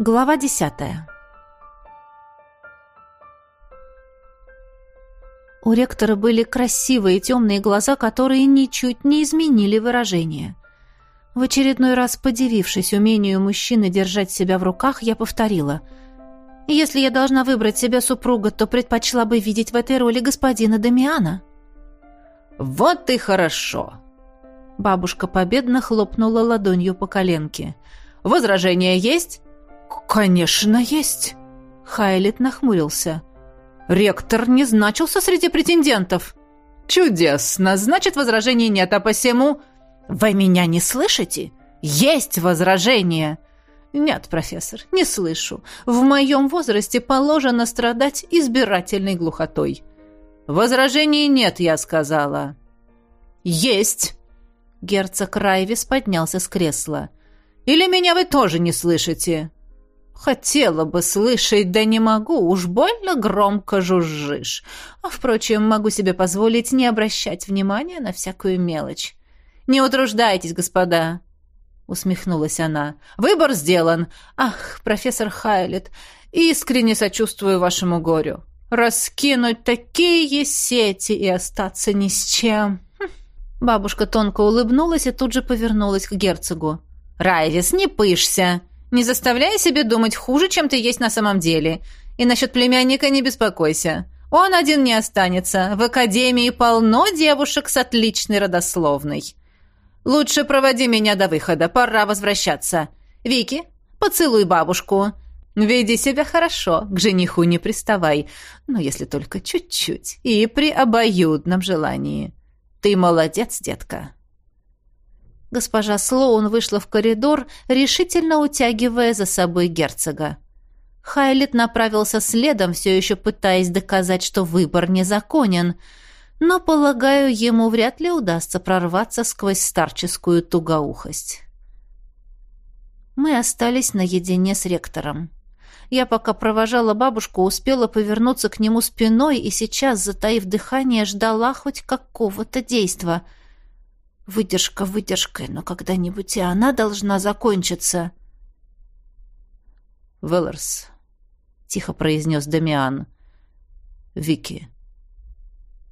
Глава десятая. У ректора были красивые темные глаза, которые ничуть не изменили выражение. В очередной раз подивившись умению мужчины держать себя в руках, я повторила. «Если я должна выбрать себе супруга, то предпочла бы видеть в этой роли господина Дамиана». «Вот и хорошо!» Бабушка победно хлопнула ладонью по коленке. «Возражения есть?» «Конечно, есть!» Хайлит нахмурился. «Ректор не значился среди претендентов!» «Чудесно! Значит, возражений нет, а посему...» «Вы меня не слышите? Есть возражение!» «Нет, профессор, не слышу. В моем возрасте положено страдать избирательной глухотой». «Возражений нет, я сказала». «Есть!» Герцог Райвис поднялся с кресла. «Или меня вы тоже не слышите?» Хотела бы слышать, да не могу, уж больно громко жужжишь. А, впрочем, могу себе позволить не обращать внимания на всякую мелочь. Не утруждайтесь, господа, усмехнулась она. Выбор сделан. Ах, профессор Хайлет, искренне сочувствую вашему горю. Раскинуть такие сети и остаться ни с чем. Хм. Бабушка тонко улыбнулась и тут же повернулась к герцогу. «Райвис, не пышься!» Не заставляй себе думать хуже, чем ты есть на самом деле. И насчет племянника не беспокойся. Он один не останется. В академии полно девушек с отличной родословной. Лучше проводи меня до выхода. Пора возвращаться. Вики, поцелуй бабушку. Веди себя хорошо, к жениху не приставай. Но если только чуть-чуть и при обоюдном желании. Ты молодец, детка. Госпожа Слоун вышла в коридор, решительно утягивая за собой герцога. Хайлит направился следом, все еще пытаясь доказать, что выбор незаконен, но, полагаю, ему вряд ли удастся прорваться сквозь старческую тугоухость. Мы остались наедине с ректором. Я пока провожала бабушку, успела повернуться к нему спиной и сейчас, затаив дыхание, ждала хоть какого-то действа — Выдержка выдержкой, но когда-нибудь и она должна закончиться. «Велларс», — тихо произнес Дамиан. «Вики».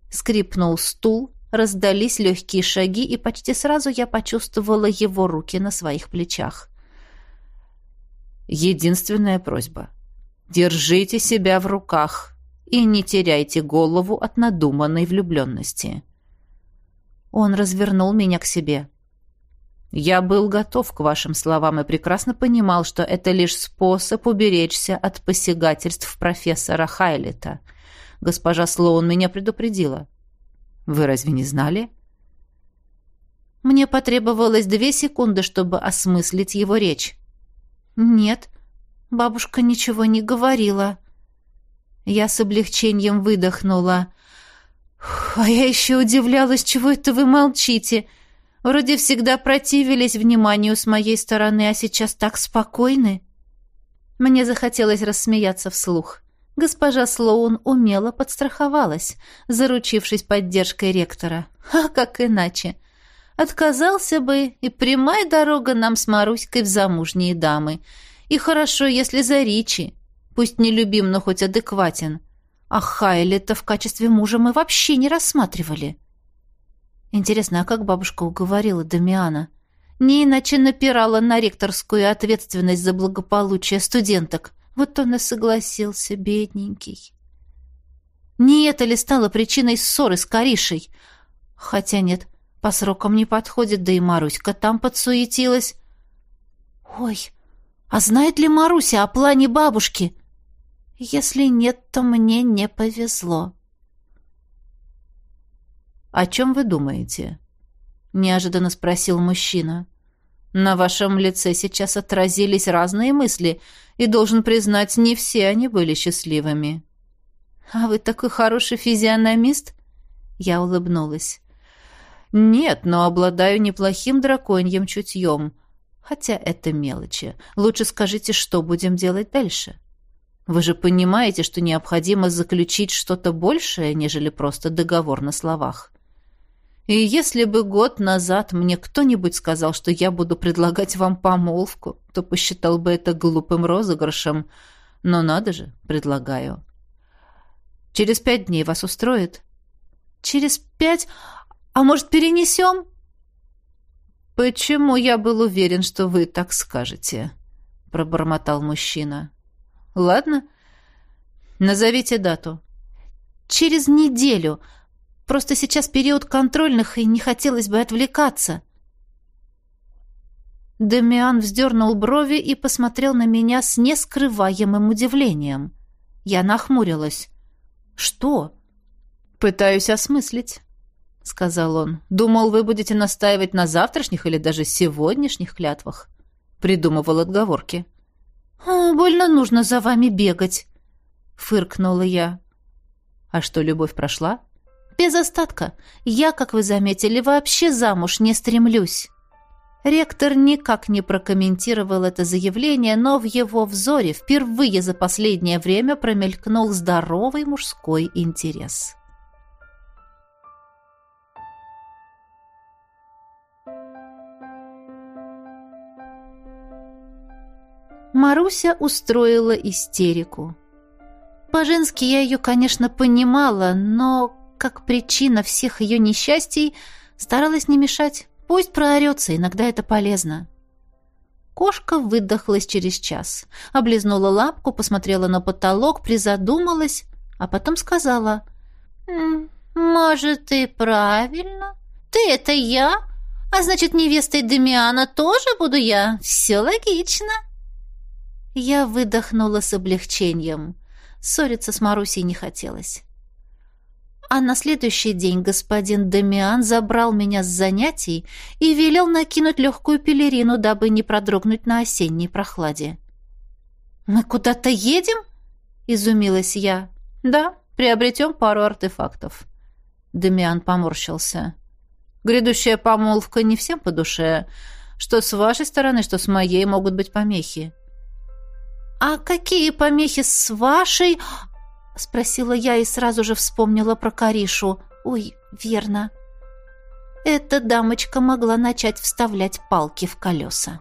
Скрипнул стул, раздались легкие шаги, и почти сразу я почувствовала его руки на своих плечах. «Единственная просьба. Держите себя в руках и не теряйте голову от надуманной влюбленности». Он развернул меня к себе. «Я был готов к вашим словам и прекрасно понимал, что это лишь способ уберечься от посягательств профессора Хайлета. Госпожа Слоун меня предупредила. Вы разве не знали?» Мне потребовалось две секунды, чтобы осмыслить его речь. «Нет, бабушка ничего не говорила». Я с облегчением выдохнула. «А я еще удивлялась, чего это вы молчите. Вроде всегда противились вниманию с моей стороны, а сейчас так спокойны». Мне захотелось рассмеяться вслух. Госпожа Слоун умело подстраховалась, заручившись поддержкой ректора. А как иначе? Отказался бы, и прямая дорога нам с Маруськой в замужние дамы. И хорошо, если за Ричи. Пусть не любим, но хоть адекватен. А Хайли-то в качестве мужа мы вообще не рассматривали. Интересно, а как бабушка уговорила Дамиана? Не иначе напирала на ректорскую ответственность за благополучие студенток. Вот он и согласился, бедненький. Не это ли стало причиной ссоры с Каришей? Хотя нет, по срокам не подходит, да и Маруська там подсуетилась. Ой, а знает ли Маруся о плане бабушки? Если нет, то мне не повезло. «О чем вы думаете?» — неожиданно спросил мужчина. «На вашем лице сейчас отразились разные мысли, и, должен признать, не все они были счастливыми». «А вы такой хороший физиономист?» Я улыбнулась. «Нет, но обладаю неплохим драконьим чутьем. Хотя это мелочи. Лучше скажите, что будем делать дальше?» Вы же понимаете, что необходимо заключить что-то большее, нежели просто договор на словах. И если бы год назад мне кто-нибудь сказал, что я буду предлагать вам помолвку, то посчитал бы это глупым розыгрышем. Но надо же, предлагаю. Через пять дней вас устроит? Через пять? А может, перенесем? Почему я был уверен, что вы так скажете? Пробормотал мужчина. Ладно, назовите дату. Через неделю. Просто сейчас период контрольных, и не хотелось бы отвлекаться. Демиан вздернул брови и посмотрел на меня с нескрываемым удивлением. Я нахмурилась. «Что?» «Пытаюсь осмыслить», — сказал он. «Думал, вы будете настаивать на завтрашних или даже сегодняшних клятвах». Придумывал отговорки. «О, больно нужно за вами бегать», — фыркнула я. «А что, любовь прошла?» «Без остатка. Я, как вы заметили, вообще замуж не стремлюсь». Ректор никак не прокомментировал это заявление, но в его взоре впервые за последнее время промелькнул здоровый мужской интерес. Маруся устроила истерику. По-женски я ее, конечно, понимала, но как причина всех ее несчастий старалась не мешать. Пусть проорется, иногда это полезно. Кошка выдохлась через час. Облизнула лапку, посмотрела на потолок, призадумалась, а потом сказала. «Может, и правильно. Ты — это я, а значит, невестой Демиана тоже буду я. Все логично». Я выдохнула с облегчением. Ссориться с Марусей не хотелось. А на следующий день господин Демиан забрал меня с занятий и велел накинуть легкую пелерину, дабы не продрогнуть на осенней прохладе. «Мы куда-то едем?» — изумилась я. «Да, приобретем пару артефактов». Демиан поморщился. «Грядущая помолвка не всем по душе. Что с вашей стороны, что с моей могут быть помехи». «А какие помехи с вашей? — спросила я и сразу же вспомнила про Каришу. «Ой, верно». Эта дамочка могла начать вставлять палки в колеса.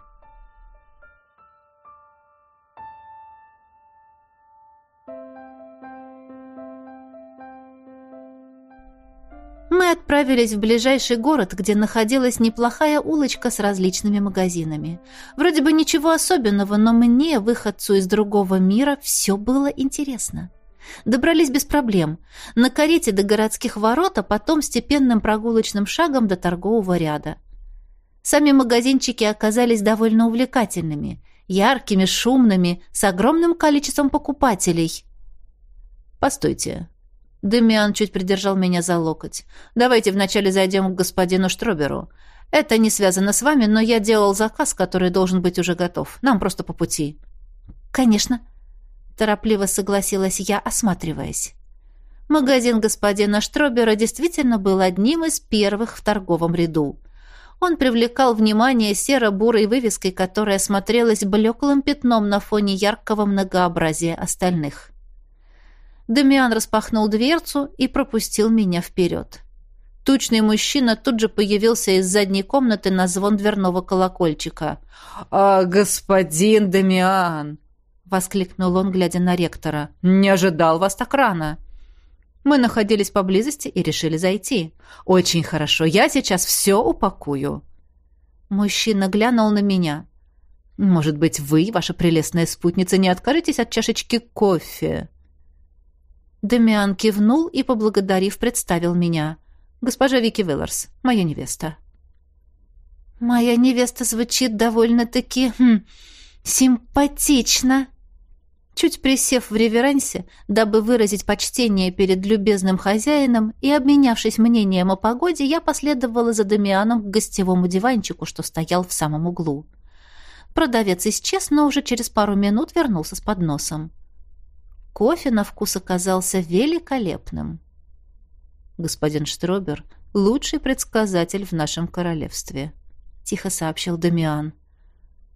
Отправились в ближайший город, где находилась неплохая улочка с различными магазинами. Вроде бы ничего особенного, но мне, выходцу из другого мира, все было интересно. Добрались без проблем. На карете до городских ворот, а потом степенным прогулочным шагом до торгового ряда. Сами магазинчики оказались довольно увлекательными, яркими, шумными, с огромным количеством покупателей. «Постойте». Демиан чуть придержал меня за локоть. «Давайте вначале зайдем к господину Штроберу. Это не связано с вами, но я делал заказ, который должен быть уже готов. Нам просто по пути». «Конечно», торопливо согласилась я, осматриваясь. Магазин господина Штробера действительно был одним из первых в торговом ряду. Он привлекал внимание серо-бурой вывеской, которая смотрелась блеклым пятном на фоне яркого многообразия остальных. Дамиан распахнул дверцу и пропустил меня вперед. Тучный мужчина тут же появился из задней комнаты на звон дверного колокольчика. «А, господин Дамиан!» воскликнул он, глядя на ректора. «Не ожидал вас так рано!» Мы находились поблизости и решили зайти. «Очень хорошо, я сейчас все упакую». Мужчина глянул на меня. «Может быть, вы, ваша прелестная спутница, не откажетесь от чашечки кофе?» Демиан кивнул и, поблагодарив, представил меня. «Госпожа Вики Вилларс, моя невеста». «Моя невеста звучит довольно-таки... Хм, симпатично», Чуть присев в реверансе, дабы выразить почтение перед любезным хозяином и обменявшись мнением о погоде, я последовала за Дамианом к гостевому диванчику, что стоял в самом углу. Продавец исчез, но уже через пару минут вернулся с подносом. Кофе на вкус оказался великолепным. «Господин Штробер — лучший предсказатель в нашем королевстве», — тихо сообщил Дамиан.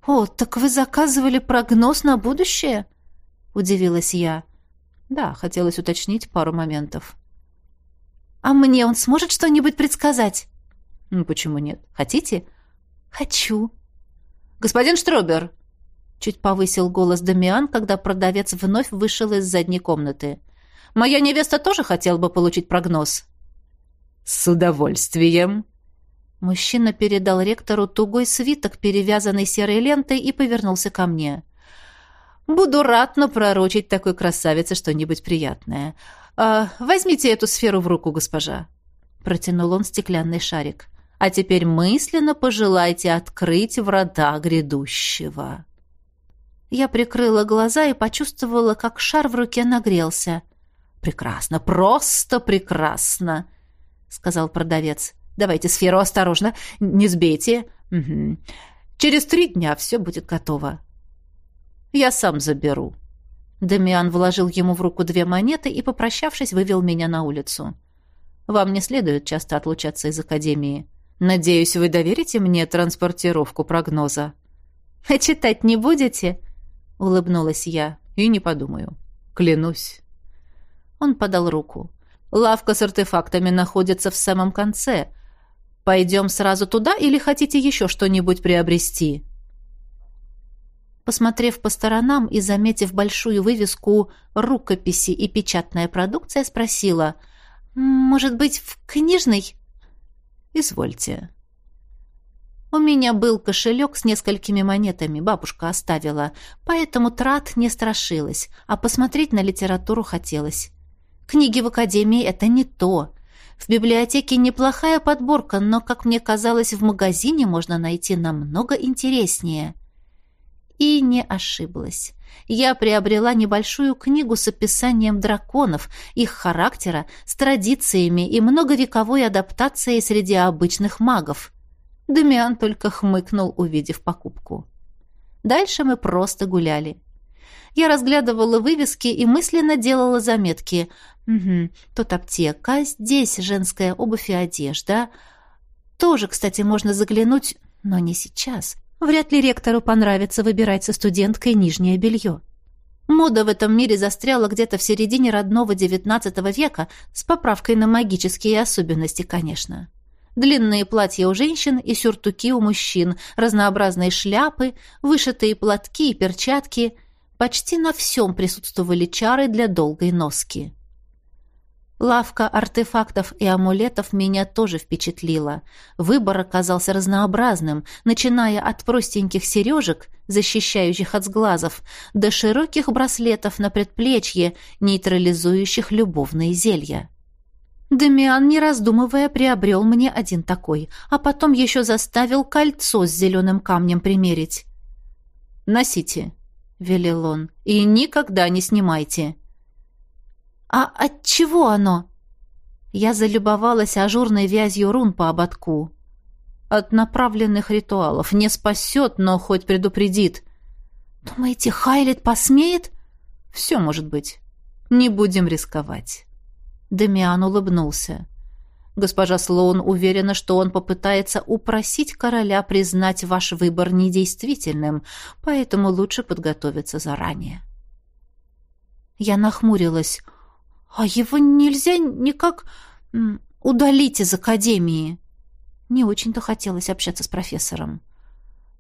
«О, так вы заказывали прогноз на будущее?» — удивилась я. «Да, хотелось уточнить пару моментов». «А мне он сможет что-нибудь предсказать?» Ну, почему нет? Хотите? Хочу. Господин Штробер, чуть повысил голос Дамиан, когда продавец вновь вышел из задней комнаты. Моя невеста тоже хотела бы получить прогноз. С удовольствием. Мужчина передал ректору тугой свиток, перевязанный серой лентой, и повернулся ко мне. Буду рад напророчить такой красавице что-нибудь приятное. А, возьмите эту сферу в руку, госпожа. Протянул он стеклянный шарик. А теперь мысленно пожелайте открыть врата грядущего. Я прикрыла глаза и почувствовала, как шар в руке нагрелся. «Прекрасно, просто прекрасно!» — сказал продавец. «Давайте сферу осторожно, не сбейте. Угу. Через три дня все будет готово». «Я сам заберу». Дамиан вложил ему в руку две монеты и, попрощавшись, вывел меня на улицу. «Вам не следует часто отлучаться из академии. Надеюсь, вы доверите мне транспортировку прогноза». «А читать не будете?» — улыбнулась я. «И не подумаю. Клянусь». Он подал руку. «Лавка с артефактами находится в самом конце. Пойдем сразу туда или хотите еще что-нибудь приобрести?» Посмотрев по сторонам и заметив большую вывеску «Рукописи и печатная продукция», спросила «Может быть, в книжной?» Извольте. У меня был кошелек с несколькими монетами, бабушка оставила, поэтому трат не страшилась, а посмотреть на литературу хотелось. Книги в академии — это не то. В библиотеке неплохая подборка, но, как мне казалось, в магазине можно найти намного интереснее. И не ошиблась. Я приобрела небольшую книгу с описанием драконов, их характера, с традициями и многовековой адаптацией среди обычных магов. Демиан только хмыкнул, увидев покупку. Дальше мы просто гуляли. Я разглядывала вывески и мысленно делала заметки. Угу, тут аптека, здесь женская обувь и одежда. Тоже, кстати, можно заглянуть, но не сейчас. Вряд ли ректору понравится выбирать со студенткой нижнее белье. Мода в этом мире застряла где-то в середине родного XIX века, с поправкой на магические особенности, конечно. Длинные платья у женщин и сюртуки у мужчин, разнообразные шляпы, вышитые платки и перчатки. Почти на всем присутствовали чары для долгой носки. Лавка артефактов и амулетов меня тоже впечатлила. Выбор оказался разнообразным, начиная от простеньких сережек, защищающих от сглазов, до широких браслетов на предплечье, нейтрализующих любовные зелья. Демиан, не раздумывая, приобрел мне один такой, а потом еще заставил кольцо с зеленым камнем примерить. «Носите», — велел он, — «и никогда не снимайте». «А от чего оно?» Я залюбовалась ажурной вязью рун по ободку. «От направленных ритуалов. Не спасет, но хоть предупредит». «Думаете, Хайлет посмеет?» «Все может быть. Не будем рисковать». Демиан улыбнулся. Госпожа Слоун уверена, что он попытается упросить короля признать ваш выбор недействительным, поэтому лучше подготовиться заранее. Я нахмурилась. «А его нельзя никак удалить из академии?» Не очень-то хотелось общаться с профессором.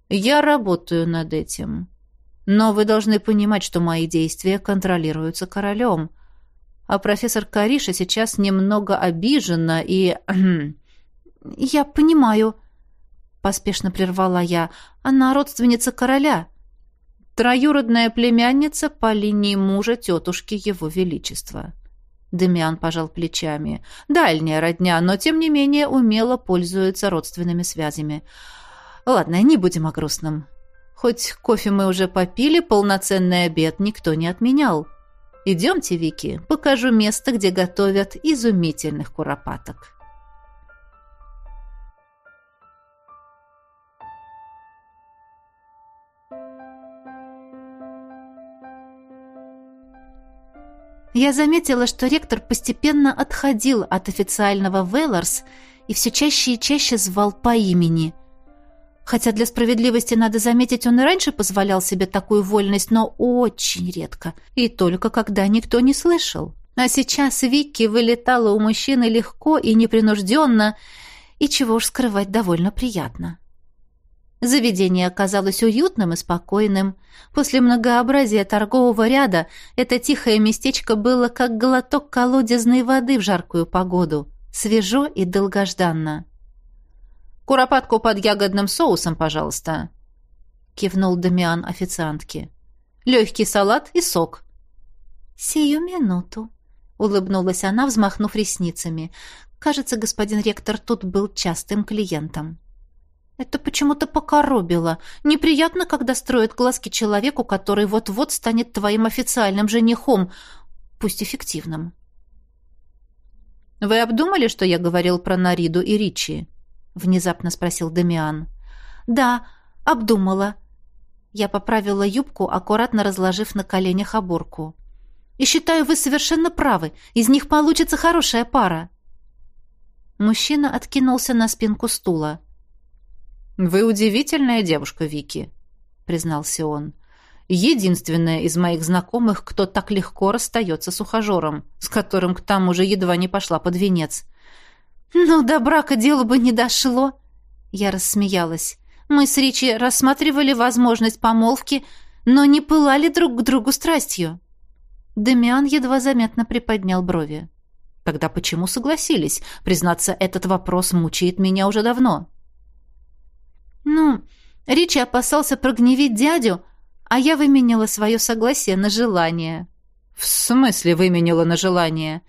«Я работаю над этим. Но вы должны понимать, что мои действия контролируются королем. А профессор Кариша сейчас немного обижена и...» «Я понимаю», — поспешно прервала я. «Она родственница короля». «Троюродная племянница по линии мужа тетушки его величества». Демиан пожал плечами. Дальняя родня, но тем не менее умело пользуется родственными связями. Ладно, не будем о грустном. Хоть кофе мы уже попили, полноценный обед никто не отменял. Идемте, Вики, покажу место, где готовят изумительных куропаток. Я заметила, что ректор постепенно отходил от официального Велларс и все чаще и чаще звал по имени. Хотя для справедливости, надо заметить, он и раньше позволял себе такую вольность, но очень редко, и только когда никто не слышал. А сейчас Вики вылетала у мужчины легко и непринужденно, и чего уж скрывать довольно приятно. Заведение оказалось уютным и спокойным. После многообразия торгового ряда это тихое местечко было как глоток колодезной воды в жаркую погоду. Свежо и долгожданно. «Куропатку под ягодным соусом, пожалуйста», — кивнул Дамиан официантке. «Легкий салат и сок». «Сию минуту», — улыбнулась она, взмахнув ресницами. «Кажется, господин ректор тут был частым клиентом». Это почему-то покоробило. Неприятно, когда строят глазки человеку, который вот-вот станет твоим официальным женихом, пусть эффективным. «Вы обдумали, что я говорил про Нариду и Ричи?» — внезапно спросил Дамиан. «Да, обдумала». Я поправила юбку, аккуратно разложив на коленях оборку. «И считаю, вы совершенно правы. Из них получится хорошая пара». Мужчина откинулся на спинку стула. «Вы удивительная девушка, Вики», — признался он. «Единственная из моих знакомых, кто так легко расстается с ухажером, с которым к тому же едва не пошла под венец». «Ну, до брака дело бы не дошло», — я рассмеялась. «Мы с Ричи рассматривали возможность помолвки, но не пылали друг к другу страстью». Демиан едва заметно приподнял брови. «Тогда почему согласились? Признаться, этот вопрос мучает меня уже давно». «Ну, Ричи опасался прогневить дядю, а я выменяла свое согласие на желание». «В смысле выменяла на желание?»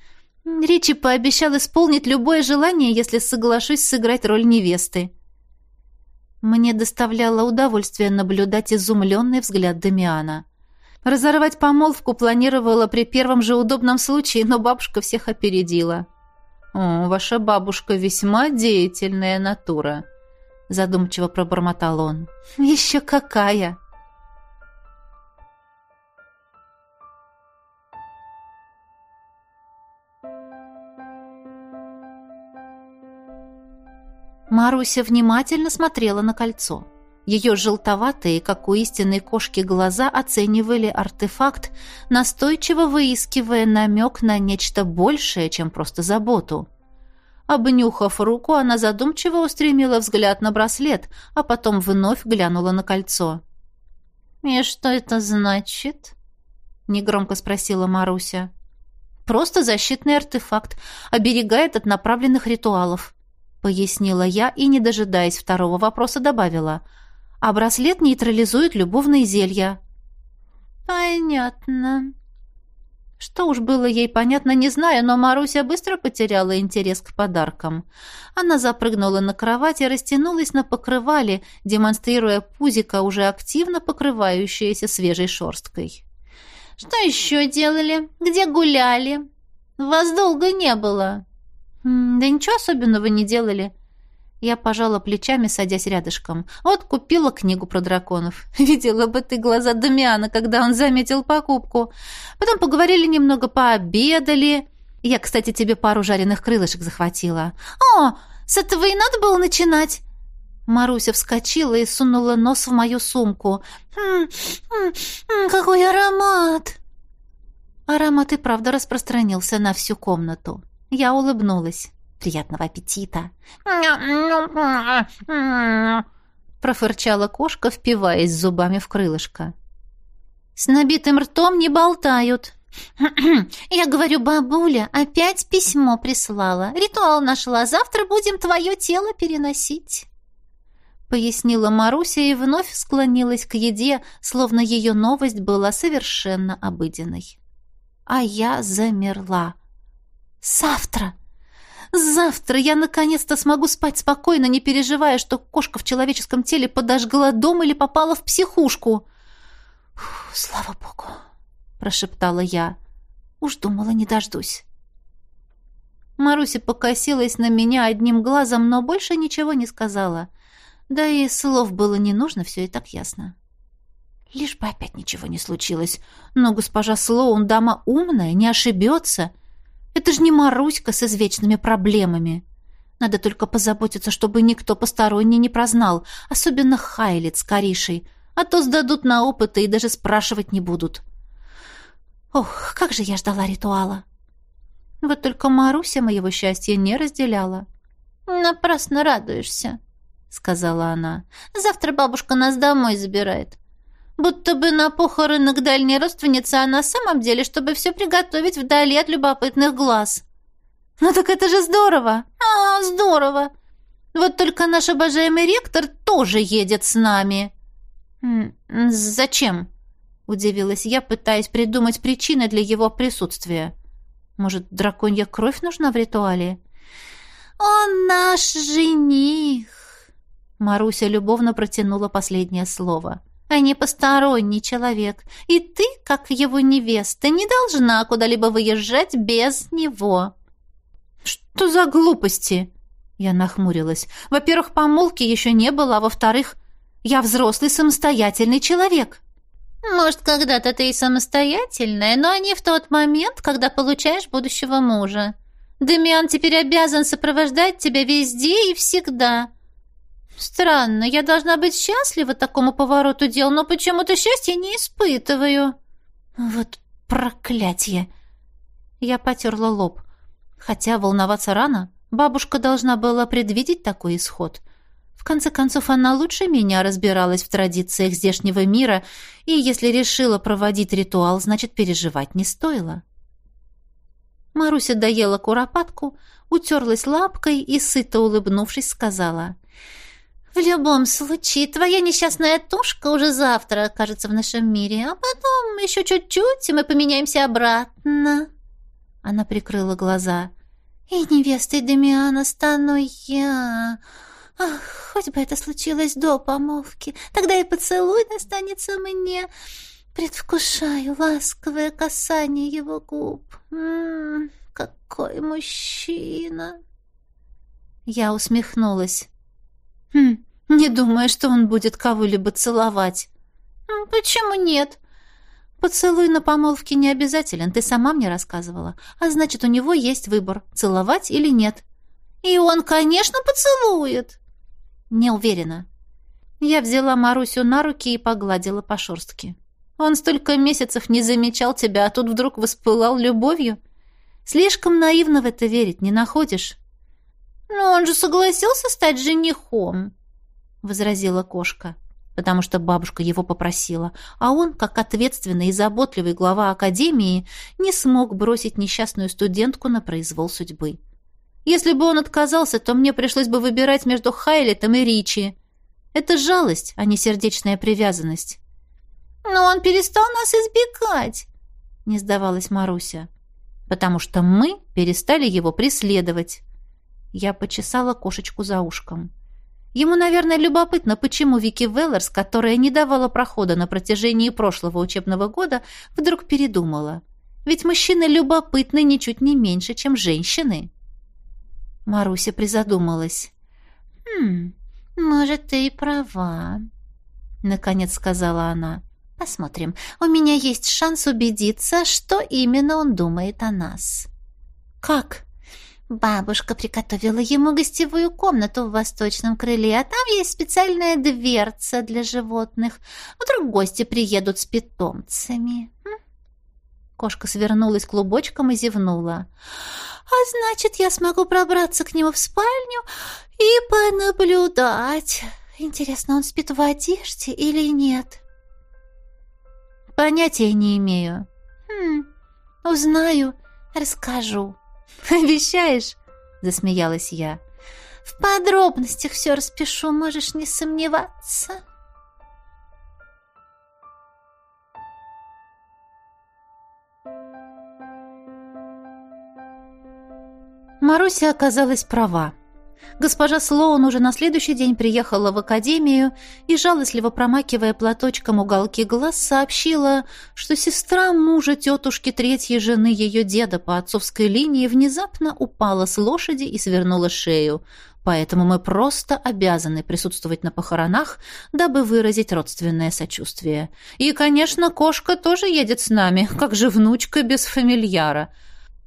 Ричи пообещал исполнить любое желание, если соглашусь сыграть роль невесты. Мне доставляло удовольствие наблюдать изумленный взгляд Дамиана. Разорвать помолвку планировала при первом же удобном случае, но бабушка всех опередила. «О, ваша бабушка весьма деятельная натура», задумчиво пробормотал он. «Еще какая!» Маруся внимательно смотрела на кольцо. Ее желтоватые, как у истинной кошки, глаза оценивали артефакт, настойчиво выискивая намек на нечто большее, чем просто заботу. Обнюхав руку, она задумчиво устремила взгляд на браслет, а потом вновь глянула на кольцо. «И что это значит?» — негромко спросила Маруся. «Просто защитный артефакт, оберегает от направленных ритуалов», — пояснила я и, не дожидаясь второго вопроса, добавила. «А браслет нейтрализует любовные зелья». «Понятно», что уж было ей понятно, не знаю, но Маруся быстро потеряла интерес к подаркам. Она запрыгнула на кровать и растянулась на покрывале, демонстрируя пузико, уже активно покрывающееся свежей шерсткой. «Что еще делали? Где гуляли? Вас долго не было». «Да ничего особенного не делали», я пожала плечами, садясь рядышком. Вот купила книгу про драконов. Видела бы ты глаза Дамиана, когда он заметил покупку. Потом поговорили немного, пообедали. Я, кстати, тебе пару жареных крылышек захватила. О, с этого и надо было начинать. Маруся вскочила и сунула нос в мою сумку. «М «Какой аромат!» Аромат и правда распространился на всю комнату. Я улыбнулась. Приятного аппетита!» Профырчала кошка, впиваясь зубами в крылышко. «С набитым ртом не болтают!» «Я говорю, бабуля, опять письмо прислала. Ритуал нашла. Завтра будем твое тело переносить». Пояснила Маруся и вновь склонилась к еде, словно ее новость была совершенно обыденной. А я замерла. «Завтра!» Завтра я наконец-то смогу спать спокойно, не переживая, что кошка в человеческом теле подожгла дом или попала в психушку. «Слава богу!» — прошептала я. Уж думала, не дождусь. Маруся покосилась на меня одним глазом, но больше ничего не сказала. Да и слов было не нужно, все и так ясно. Лишь бы опять ничего не случилось. Но госпожа Слоун дама умная, не ошибется. Это же не Маруська с извечными проблемами. Надо только позаботиться, чтобы никто посторонний не прознал, особенно Хайлит с Каришей, а то сдадут на опыты и даже спрашивать не будут. Ох, как же я ждала ритуала. Вот только Маруся моего счастья не разделяла. «Напрасно радуешься», — сказала она. «Завтра бабушка нас домой забирает. Будто бы на похороны к дальней родственнице, а на самом деле, чтобы все приготовить вдали от любопытных глаз». «Ну так это же здорово!» «А, здорово! Вот только наш обожаемый ректор тоже едет с нами». «Зачем?» — удивилась я, пытаясь придумать причины для его присутствия. «Может, драконья кровь нужна в ритуале?» «Он наш жених!» Маруся любовно протянула последнее слово. «А не посторонний человек. И ты, как его невеста, не должна куда-либо выезжать без него». «Что за глупости?» Я нахмурилась. «Во-первых, помолвки еще не было, а во-вторых, я взрослый самостоятельный человек». «Может, когда-то ты и самостоятельная, но не в тот момент, когда получаешь будущего мужа. Демиан теперь обязан сопровождать тебя везде и всегда». «Странно, я должна быть счастлива такому повороту дел, но почему-то счастья не испытываю». «Вот проклятие!» Я потерла лоб. Хотя волноваться рано, бабушка должна была предвидеть такой исход. В конце концов, она лучше меня разбиралась в традициях здешнего мира, и если решила проводить ритуал, значит, переживать не стоило. Маруся доела куропатку, утерлась лапкой и, сыто улыбнувшись, сказала. «В любом случае, твоя несчастная тушка уже завтра окажется в нашем мире, а потом еще чуть-чуть, и мы поменяемся обратно». Она прикрыла глаза. «И невестой Демиана стану я. Ах, хоть бы это случилось до помолвки, тогда и поцелуй достанется мне. Предвкушаю ласковое касание его губ. Ммм, какой мужчина!» Я усмехнулась. «Хм, не думаю, что он будет кого-либо целовать». «Почему нет?» Поцелуй на помолвке не обязателен, ты сама мне рассказывала. А значит, у него есть выбор, целовать или нет. И он, конечно, поцелует. Не уверена. Я взяла Марусю на руки и погладила по шерстке. Он столько месяцев не замечал тебя, а тут вдруг воспылал любовью. Слишком наивно в это верить, не находишь? Но он же согласился стать женихом, возразила кошка потому что бабушка его попросила, а он, как ответственный и заботливый глава академии, не смог бросить несчастную студентку на произвол судьбы. Если бы он отказался, то мне пришлось бы выбирать между Хайлетом и Ричи. Это жалость, а не сердечная привязанность. «Но он перестал нас избегать», — не сдавалась Маруся. «Потому что мы перестали его преследовать». Я почесала кошечку за ушком. Ему, наверное, любопытно, почему Вики Веллерс, которая не давала прохода на протяжении прошлого учебного года, вдруг передумала. Ведь мужчины любопытны ничуть не меньше, чем женщины. Маруся призадумалась. «Хм, может, ты и права», — наконец сказала она. «Посмотрим. У меня есть шанс убедиться, что именно он думает о нас». «Как?» Бабушка приготовила ему гостевую комнату в восточном крыле, а там есть специальная дверца для животных. Вдруг гости приедут с питомцами. Кошка свернулась клубочком и зевнула. «А значит, я смогу пробраться к нему в спальню и понаблюдать. Интересно, он спит в одежде или нет?» «Понятия не имею». «Хм, узнаю, расскажу». «Обещаешь?» — засмеялась я. «В подробностях все распишу, можешь не сомневаться». Маруся оказалась права. Госпожа Слоун уже на следующий день приехала в академию и, жалостливо промакивая платочком уголки глаз, сообщила, что сестра мужа тетушки третьей жены ее деда по отцовской линии внезапно упала с лошади и свернула шею. Поэтому мы просто обязаны присутствовать на похоронах, дабы выразить родственное сочувствие. И, конечно, кошка тоже едет с нами, как же внучка без фамильяра —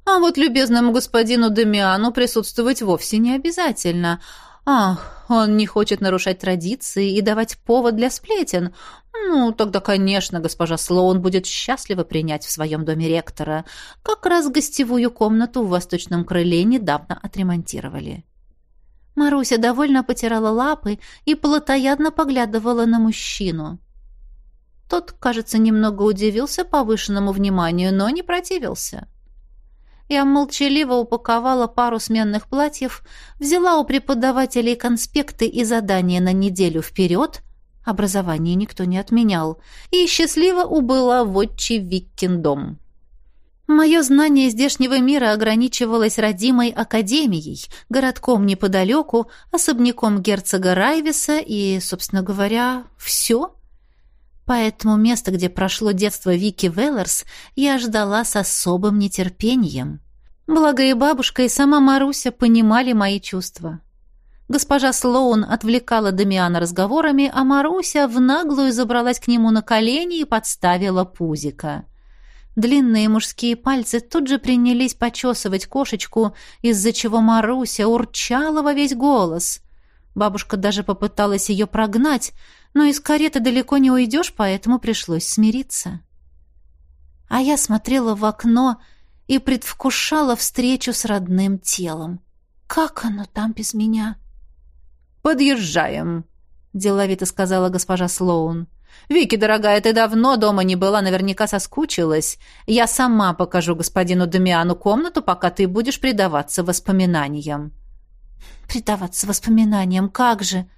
а вот любезному господину Демиану присутствовать вовсе не обязательно. Ах, он не хочет нарушать традиции и давать повод для сплетен. Ну, тогда, конечно, госпожа Слоун будет счастлива принять в своем доме ректора. Как раз гостевую комнату в восточном крыле недавно отремонтировали. Маруся довольно потирала лапы и плотоядно поглядывала на мужчину. Тот, кажется, немного удивился повышенному вниманию, но не противился. Я молчаливо упаковала пару сменных платьев, взяла у преподавателей конспекты и задания на неделю вперед, образование никто не отменял, и счастливо убыла в отчий Виккиндом. Мое знание здешнего мира ограничивалось родимой академией, городком неподалеку, особняком герцога Райвиса и, собственно говоря, все. Поэтому место, где прошло детство Вики Веллерс, я ждала с особым нетерпением. Благо и бабушка, и сама Маруся понимали мои чувства. Госпожа Слоун отвлекала Дамиана разговорами, а Маруся в наглую забралась к нему на колени и подставила пузика. Длинные мужские пальцы тут же принялись почесывать кошечку, из-за чего Маруся урчала во весь голос. Бабушка даже попыталась ее прогнать, но из кареты далеко не уйдешь, поэтому пришлось смириться. А я смотрела в окно и предвкушала встречу с родным телом. Как оно там без меня? «Подъезжаем», — деловито сказала госпожа Слоун. «Вики, дорогая, ты давно дома не была, наверняка соскучилась. Я сама покажу господину Дамиану комнату, пока ты будешь предаваться воспоминаниям». «Предаваться воспоминаниям, как же!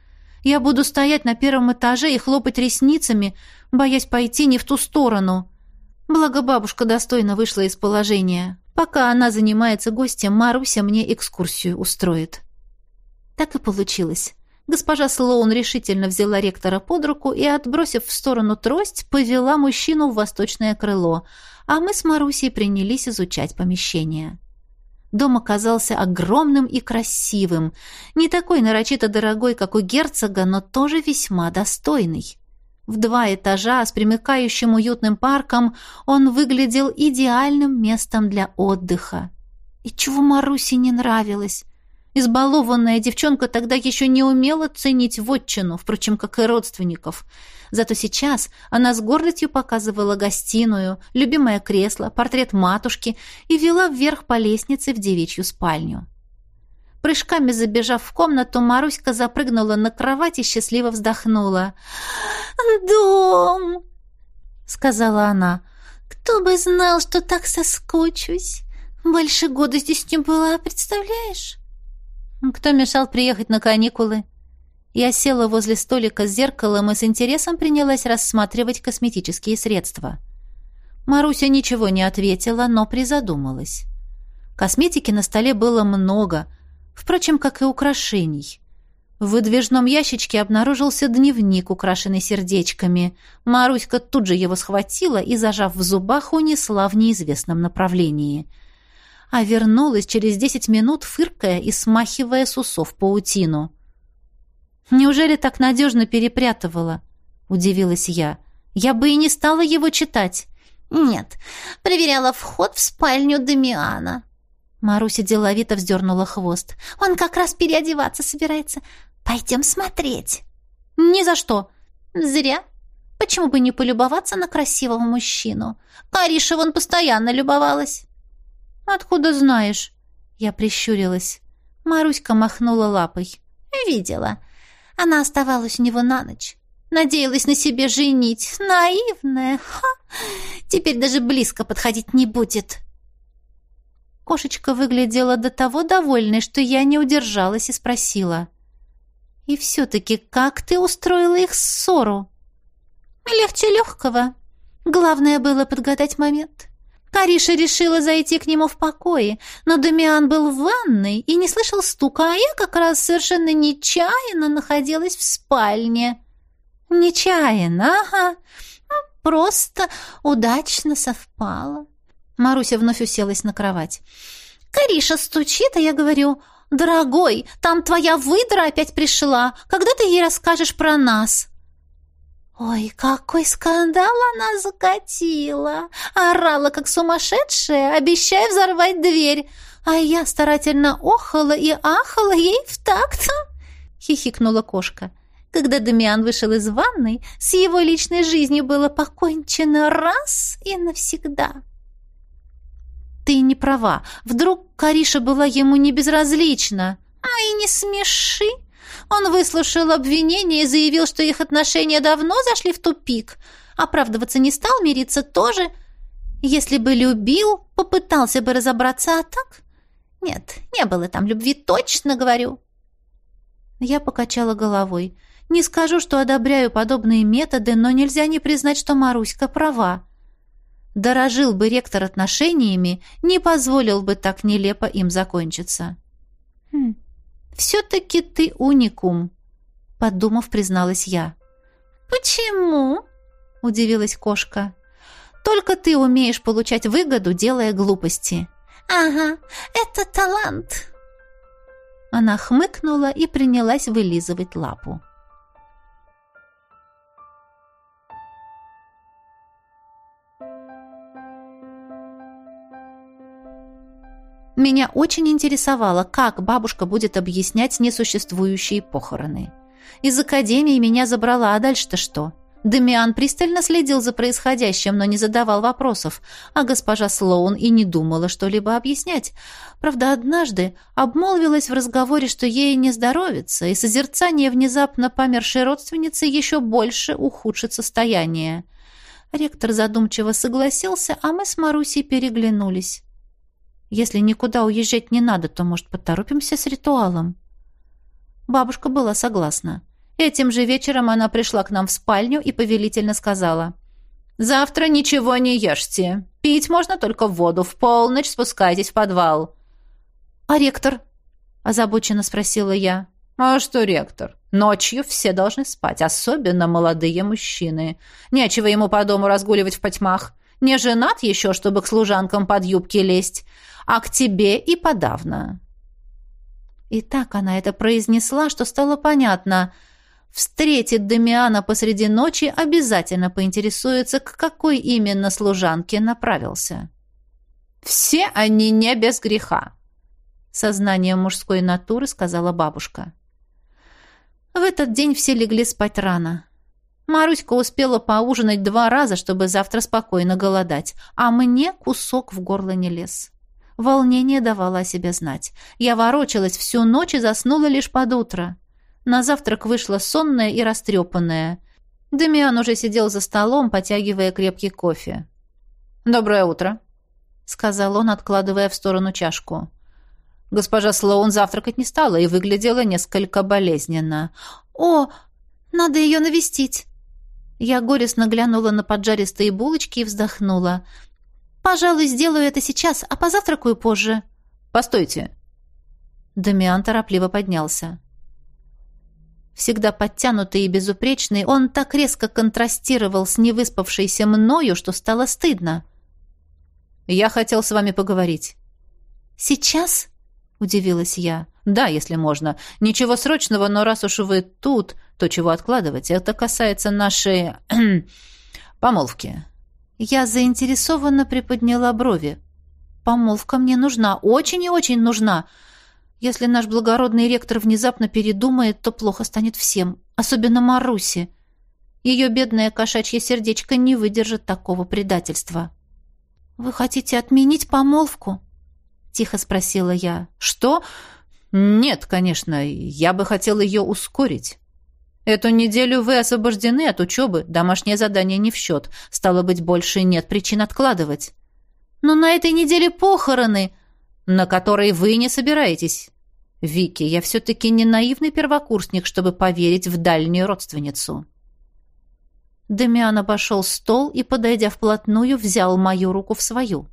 Я буду стоять на первом этаже и хлопать ресницами, боясь пойти не в ту сторону». Благо бабушка достойно вышла из положения. Пока она занимается гостем, Маруся мне экскурсию устроит. Так и получилось. Госпожа Слоун решительно взяла ректора под руку и, отбросив в сторону трость, повела мужчину в восточное крыло, а мы с Марусей принялись изучать помещение. Дом оказался огромным и красивым, не такой нарочито дорогой, как у герцога, но тоже весьма достойный. В два этажа с примыкающим уютным парком он выглядел идеальным местом для отдыха. И чего Марусе не нравилось? Избалованная девчонка тогда еще не умела ценить вотчину, впрочем, как и родственников. Зато сейчас она с гордостью показывала гостиную, любимое кресло, портрет матушки и вела вверх по лестнице в девичью спальню. Прыжками забежав в комнату, Маруська запрыгнула на кровать и счастливо вздохнула. «Дом!» — сказала она. «Кто бы знал, что так соскучусь! Больше года здесь не была, представляешь?» Кто мешал приехать на каникулы? Я села возле столика с зеркалом и с интересом принялась рассматривать косметические средства. Маруся ничего не ответила, но призадумалась. Косметики на столе было много, впрочем, как и украшений. В выдвижном ящичке обнаружился дневник, украшенный сердечками. Маруська тут же его схватила и, зажав в зубах, унесла в неизвестном направлении — а вернулась через десять минут, фыркая и смахивая с усов паутину. «Неужели так надежно перепрятывала?» — удивилась я. «Я бы и не стала его читать». «Нет, проверяла вход в спальню Дамиана». Маруся деловито вздернула хвост. «Он как раз переодеваться собирается. Пойдем смотреть». «Ни за что». «Зря. Почему бы не полюбоваться на красивого мужчину? Кариша вон постоянно любовалась». «Откуда знаешь?» Я прищурилась. Маруська махнула лапой. «Видела. Она оставалась у него на ночь. Надеялась на себе женить. Наивная. Ха! Теперь даже близко подходить не будет». Кошечка выглядела до того довольной, что я не удержалась и спросила. «И все-таки как ты устроила их ссору?» «Легче легкого. Главное было подгадать момент. Кариша решила зайти к нему в покое, но Дамиан был в ванной и не слышал стука, а я как раз совершенно нечаянно находилась в спальне. Нечаянно, ага. Ну, просто удачно совпало. Маруся вновь уселась на кровать. Кариша стучит, а я говорю, «Дорогой, там твоя выдра опять пришла. Когда ты ей расскажешь про нас?» Ой, какой скандал она закатила! Орала, как сумасшедшая, обещая взорвать дверь. А я старательно охала и ахала ей в такт. Хихикнула кошка. Когда Дамиан вышел из ванной, с его личной жизнью было покончено раз и навсегда. Ты не права. Вдруг Кариша была ему не безразлична? «Ай, не смеши!» Он выслушал обвинения и заявил, что их отношения давно зашли в тупик. Оправдываться не стал, мириться тоже. Если бы любил, попытался бы разобраться, а так... Нет, не было там любви, точно говорю. Я покачала головой. Не скажу, что одобряю подобные методы, но нельзя не признать, что Маруська права. Дорожил бы ректор отношениями, не позволил бы так нелепо им закончиться. Хм, «Все-таки ты уникум», — подумав, призналась я. «Почему?» — удивилась кошка. «Только ты умеешь получать выгоду, делая глупости». «Ага, это талант». Она хмыкнула и принялась вылизывать лапу. Меня очень интересовало, как бабушка будет объяснять несуществующие похороны. Из академии меня забрала, а дальше-то что? Демиан пристально следил за происходящим, но не задавал вопросов, а госпожа Слоун и не думала что-либо объяснять. Правда, однажды обмолвилась в разговоре, что ей не здоровится, и созерцание внезапно помершей родственницы еще больше ухудшит состояние. Ректор задумчиво согласился, а мы с Марусей переглянулись. Если никуда уезжать не надо, то, может, поторопимся с ритуалом?» Бабушка была согласна. Этим же вечером она пришла к нам в спальню и повелительно сказала. «Завтра ничего не ешьте. Пить можно только воду. В полночь спускайтесь в подвал». «А ректор?» – озабоченно спросила я. «А что ректор? Ночью все должны спать, особенно молодые мужчины. Нечего ему по дому разгуливать в потьмах. Не женат еще, чтобы к служанкам под юбки лезть а к тебе и подавно». И так она это произнесла, что стало понятно. Встретит Дамиана посреди ночи, обязательно поинтересуется, к какой именно служанке направился. «Все они не без греха», — сознанием мужской натуры сказала бабушка. В этот день все легли спать рано. Маруська успела поужинать два раза, чтобы завтра спокойно голодать, а мне кусок в горло не лез. Волнение давало о себе знать. Я ворочалась всю ночь и заснула лишь под утро. На завтрак вышла сонная и растрепанная. Демиан уже сидел за столом, потягивая крепкий кофе. «Доброе утро», — сказал он, откладывая в сторону чашку. Госпожа Слоун завтракать не стала и выглядела несколько болезненно. «О, надо ее навестить!» Я горестно глянула на поджаристые булочки и вздохнула. «Пожалуй, сделаю это сейчас, а позавтракаю позже». «Постойте». Дамиан торопливо поднялся. Всегда подтянутый и безупречный, он так резко контрастировал с невыспавшейся мною, что стало стыдно. «Я хотел с вами поговорить». «Сейчас?» — удивилась я. «Да, если можно. Ничего срочного, но раз уж вы тут, то чего откладывать? Это касается нашей... помолвки». Я заинтересованно приподняла брови. «Помолвка мне нужна, очень и очень нужна. Если наш благородный ректор внезапно передумает, то плохо станет всем, особенно Марусе. Ее бедное кошачье сердечко не выдержит такого предательства». «Вы хотите отменить помолвку?» — тихо спросила я. «Что? Нет, конечно, я бы хотел ее ускорить». Эту неделю вы освобождены от учебы, домашнее задание не в счет. Стало быть, больше нет причин откладывать. Но на этой неделе похороны, на которые вы не собираетесь. Вики, я все-таки не наивный первокурсник, чтобы поверить в дальнюю родственницу. Демиан обошел стол и, подойдя вплотную, взял мою руку в свою.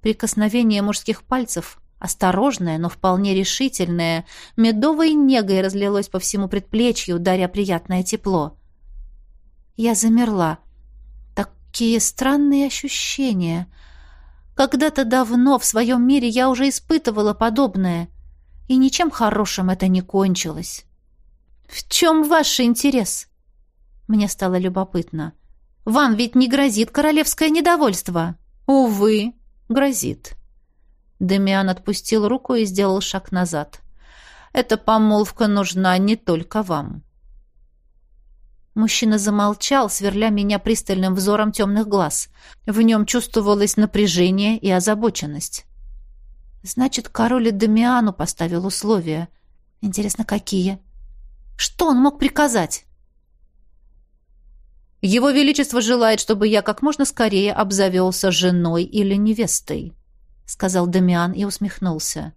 Прикосновение мужских пальцев Осторожное, но вполне решительное, медовой негой разлилось по всему предплечью, даря приятное тепло. Я замерла. Такие странные ощущения. Когда-то давно в своем мире я уже испытывала подобное, и ничем хорошим это не кончилось. «В чем ваш интерес?» Мне стало любопытно. «Вам ведь не грозит королевское недовольство?» «Увы, грозит». Демиан отпустил руку и сделал шаг назад. «Эта помолвка нужна не только вам». Мужчина замолчал, сверля меня пристальным взором темных глаз. В нем чувствовалось напряжение и озабоченность. Значит, король и Дамиану поставил условия. Интересно, какие? Что он мог приказать? Его Величество желает, чтобы я как можно скорее обзавелся женой или невестой, сказал Дамиан и усмехнулся.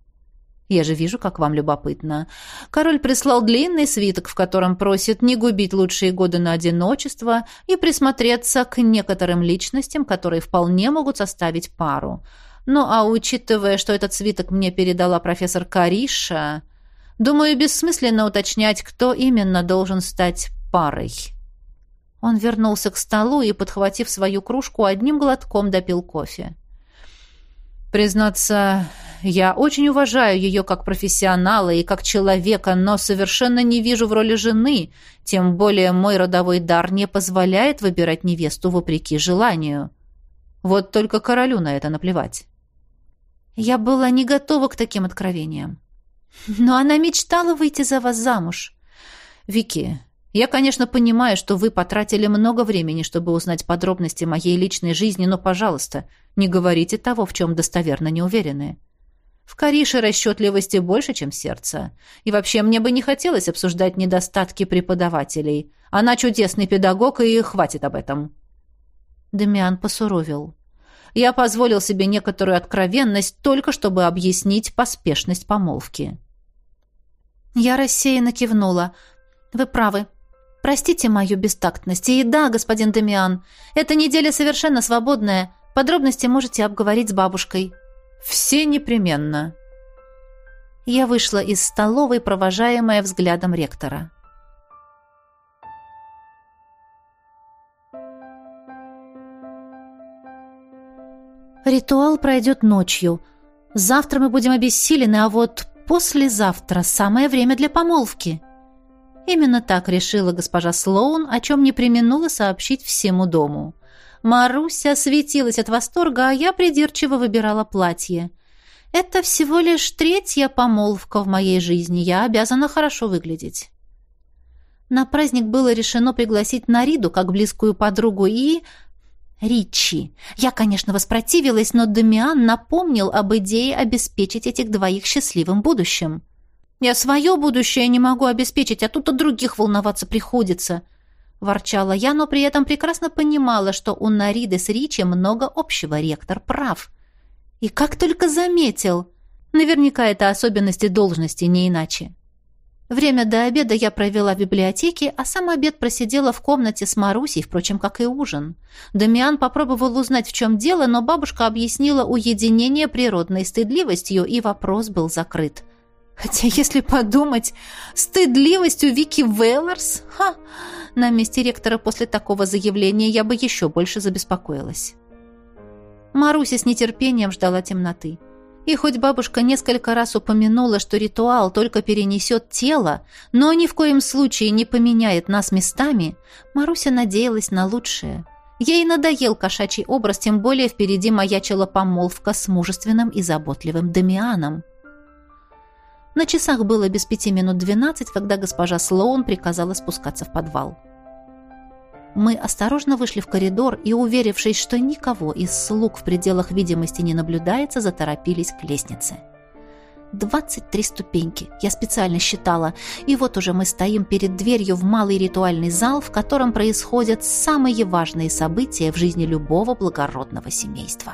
Я же вижу, как вам любопытно. Король прислал длинный свиток, в котором просит не губить лучшие годы на одиночество и присмотреться к некоторым личностям, которые вполне могут составить пару. Ну, а учитывая, что этот свиток мне передала профессор Кариша, думаю, бессмысленно уточнять, кто именно должен стать парой. Он вернулся к столу и, подхватив свою кружку, одним глотком допил кофе. Признаться, я очень уважаю ее как профессионала и как человека, но совершенно не вижу в роли жены, тем более мой родовой дар не позволяет выбирать невесту вопреки желанию. Вот только королю на это наплевать. Я была не готова к таким откровениям. Но она мечтала выйти за вас замуж. Вики, я, конечно, понимаю, что вы потратили много времени, чтобы узнать подробности моей личной жизни, но, пожалуйста, не говорите того, в чем достоверно не уверены. В Карише расчетливости больше, чем сердце. И вообще, мне бы не хотелось обсуждать недостатки преподавателей. Она чудесный педагог, и хватит об этом. Демиан посуровил. Я позволил себе некоторую откровенность, только чтобы объяснить поспешность помолвки. Я рассеянно кивнула. «Вы правы. Простите мою бестактность. И да, господин Демиан, эта неделя совершенно свободная. Подробности можете обговорить с бабушкой». «Все непременно». Я вышла из столовой, провожаемая взглядом ректора. Ритуал пройдет ночью. Завтра мы будем обессилены, а вот послезавтра самое время для помолвки. Именно так решила госпожа Слоун, о чем не применула сообщить всему дому. Маруся светилась от восторга, а я придирчиво выбирала платье. Это всего лишь третья помолвка в моей жизни, я обязана хорошо выглядеть. На праздник было решено пригласить Нариду как близкую подругу и... Ричи. Я, конечно, воспротивилась, но Дамиан напомнил об идее обеспечить этих двоих счастливым будущим. Я свое будущее не могу обеспечить, а тут о других волноваться приходится. Ворчала я, но при этом прекрасно понимала, что у Нариды с Ричи много общего, ректор прав. И как только заметил. Наверняка это особенности должности, не иначе. Время до обеда я провела в библиотеке, а сам обед просидела в комнате с Марусей, впрочем, как и ужин. Дамиан попробовал узнать, в чем дело, но бабушка объяснила уединение природной стыдливостью, и вопрос был закрыт. Хотя, если подумать, стыдливость у Вики Веллерс... Ха! На месте ректора после такого заявления я бы еще больше забеспокоилась. Маруся с нетерпением ждала темноты. И хоть бабушка несколько раз упомянула, что ритуал только перенесет тело, но ни в коем случае не поменяет нас местами, Маруся надеялась на лучшее. Ей надоел кошачий образ, тем более впереди маячила помолвка с мужественным и заботливым Дамианом. На часах было без пяти минут двенадцать, когда госпожа Слоун приказала спускаться в подвал. Мы осторожно вышли в коридор и, уверившись, что никого из слуг в пределах видимости не наблюдается, заторопились к лестнице. Двадцать три ступеньки, я специально считала, и вот уже мы стоим перед дверью в малый ритуальный зал, в котором происходят самые важные события в жизни любого благородного семейства.